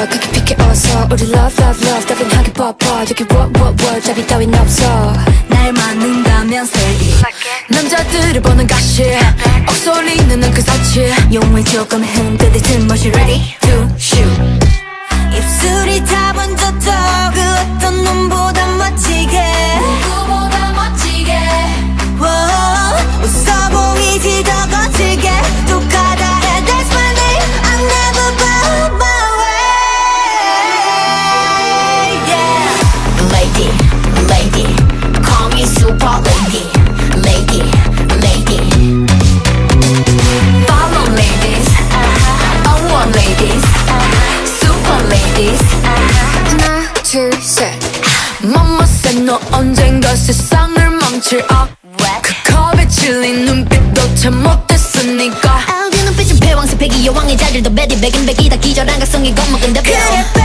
우리 love love love 따끈하게 뻗어 여기 what what what 잡이 따윈 없어. 날 맞는다면 it. 남자들을 보는 가시. 억소리는 그 사치. 용을 조금 흔들릴 틈없이 ready 너 언젠가 세상을 망칠 아 그 컵에 질린 눈빛도 참 못했으니까 알게 눈빛은 패왕새 패기 여왕의 자질도 베디 백인 백이다 기절한 각성이 겁먹은 대표. 그래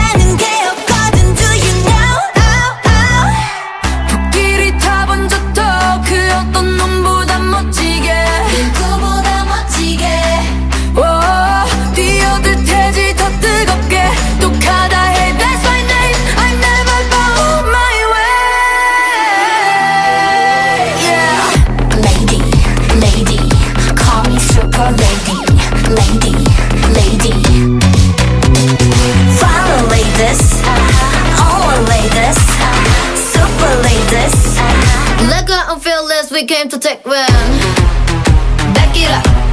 we came to take when Back it up.